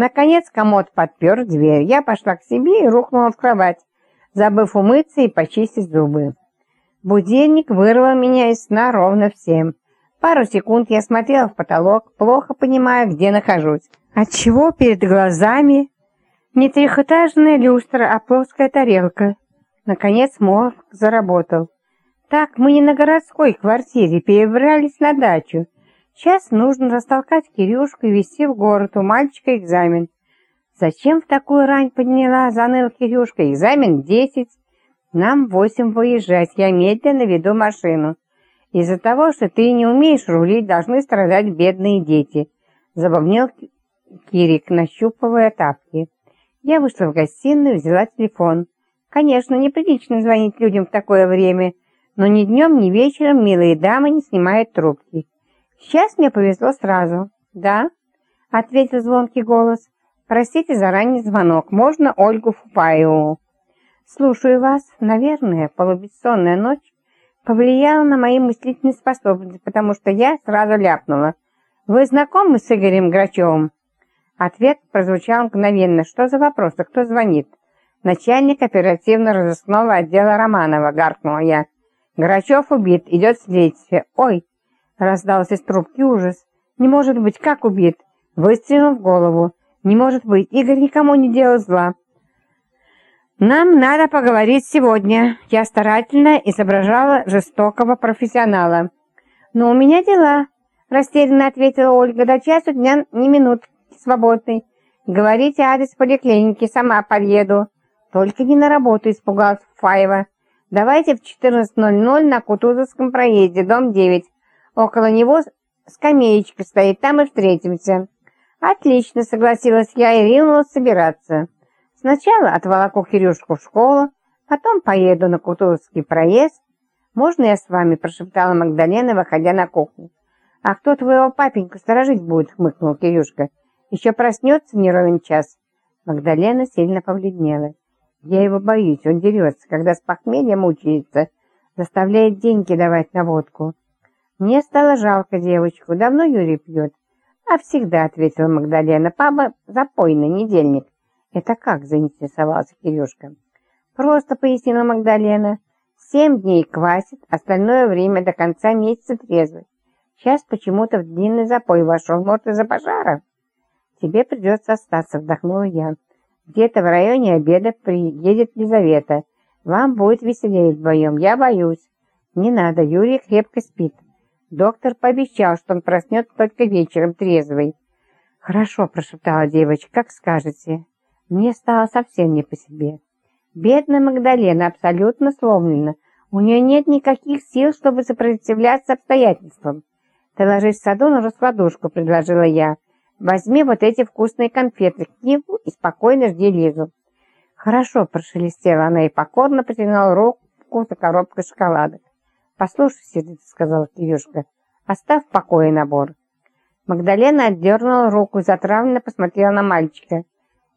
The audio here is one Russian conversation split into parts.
Наконец комод подпер дверь. Я пошла к себе и рухнула в кровать, забыв умыться и почистить зубы. Будильник вырвал меня из сна ровно в семь. Пару секунд я смотрела в потолок, плохо понимая, где нахожусь. Отчего перед глазами не трехэтажная люстра, а плоская тарелка. Наконец мозг заработал. Так, мы не на городской квартире, перебрались на дачу. Сейчас нужно растолкать Кирюшку и везти в город, у мальчика экзамен. Зачем в такую рань подняла, заныл Кирюшка, экзамен десять. Нам восемь выезжать, я медленно веду машину. Из-за того, что ты не умеешь рулить, должны страдать бедные дети. Забавнил Кирик, нащупывая тапки. Я вышла в гостиную, взяла телефон. Конечно, неприлично звонить людям в такое время, но ни днем, ни вечером милые дамы не снимают трубки. Сейчас мне повезло сразу. «Да?» — ответил звонкий голос. «Простите за ранний звонок. Можно Ольгу Фупаеву?» «Слушаю вас. Наверное, полубессонная ночь повлияла на мои мыслительные способности, потому что я сразу ляпнула. Вы знакомы с Игорем Грачевым?» Ответ прозвучал мгновенно. «Что за вопрос? А кто звонит?» «Начальник оперативно-розыскного отдела Романова», — гаркнула я. «Грачев убит. Идет следствие. Ой!» Раздался из трубки ужас. «Не может быть, как убит?» Выстрелом в голову. «Не может быть, Игорь никому не делал зла». «Нам надо поговорить сегодня». Я старательно изображала жестокого профессионала. «Но у меня дела», — растерянно ответила Ольга. «До часу дня ни минут свободный. Говорите адрес поликлиники, сама подъеду». «Только не на работу», — испугалась Фаева. «Давайте в 14.00 на Кутузовском проезде, дом 9. Около него скамеечка стоит, там и встретимся». «Отлично», — согласилась я и ринулась собираться. «Сначала отволоку Кирюшку в школу, потом поеду на Кутузовский проезд. Можно я с вами?» — прошептала Магдалена, выходя на кухню. «А кто твоего папеньку сторожить будет?» — хмыкнул Кирюшка. «Еще проснется в неровен час». Магдалена сильно побледнела. «Я его боюсь, он дерется, когда с похмелья мучается, заставляет деньги давать на водку». Мне стало жалко девочку. Давно Юрий пьет? А всегда, ответила Магдалена. Папа запойный, недельник. Это как, заинтересовался Кирюшка. Просто, пояснила Магдалена. Семь дней квасит, остальное время до конца месяца трезвый. Сейчас почему-то в длинный запой вошел, может, из-за пожара. Тебе придется остаться, вдохнула я. Где-то в районе обеда приедет Лизавета. Вам будет веселее вдвоем. Я боюсь. Не надо, Юрий крепко спит. Доктор пообещал, что он проснется только вечером трезвый. «Хорошо», — прошептала девочка, — «как скажете». Мне стало совсем не по себе. Бедная Магдалена абсолютно сломлена. У нее нет никаких сил, чтобы сопротивляться обстоятельствам. «Ты ложись в саду на раскладушку», — предложила я. «Возьми вот эти вкусные конфеты, книгу и спокойно жди Лизу». «Хорошо», — прошелестела она и покорно потянула руку за коробкой шоколадок. «Послушай, сердито сказала Кирюшка, оставь в покое набор». Магдалена отдернула руку и затравленно посмотрела на мальчика.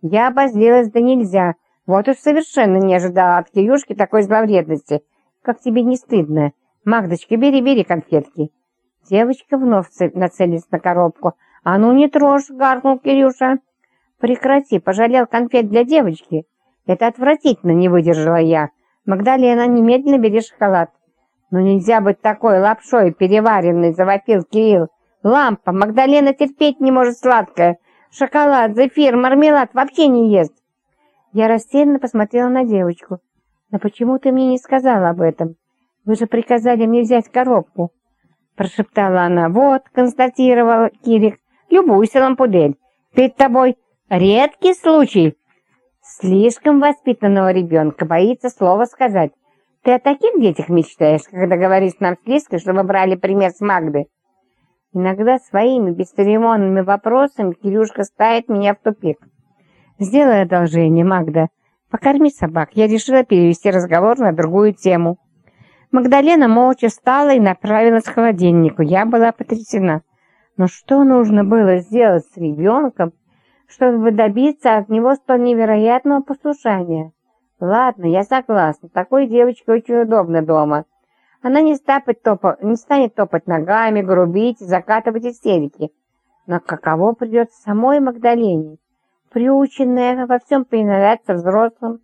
Я обозлилась, да нельзя. Вот уж совершенно не ожидала от Кирюшки такой зловредности. Как тебе не стыдно? Магдочка, бери, бери конфетки. Девочка вновь нацелилась на коробку. «А ну не трожь!» — гаркнул Кирюша. «Прекрати, пожалел конфет для девочки». «Это отвратительно!» — не выдержала я. «Магдалена, немедленно бери шоколад». «Ну нельзя быть такой лапшой переваренной!» — завопил Кирилл. «Лампа! Магдалена терпеть не может сладкое! Шоколад, зефир, мармелад вообще не ест!» Я растерянно посмотрела на девочку. «Но почему ты мне не сказала об этом? Вы же приказали мне взять коробку!» Прошептала она. «Вот», — констатировал Кирик, — «любуйся, лампудель. Перед тобой редкий случай!» Слишком воспитанного ребенка боится слова сказать. Ты о таких детях мечтаешь, когда говоришь нам с Лиской, чтобы брали пример с Магды? Иногда своими бесцеремонными вопросами Кирюшка ставит меня в тупик. Сделай одолжение, Магда. Покорми собак. Я решила перевести разговор на другую тему. Магдалена молча встала и направилась к холодильнику. Я была потрясена. Но что нужно было сделать с ребенком, чтобы добиться от него столь невероятного послушания? Ладно, я согласна. Такой девочке очень удобно дома. Она не, топа, не станет топать ногами, грубить, закатывать истерики. Но каково придется самой Магдалене? приученная во всем повиноваться взрослым,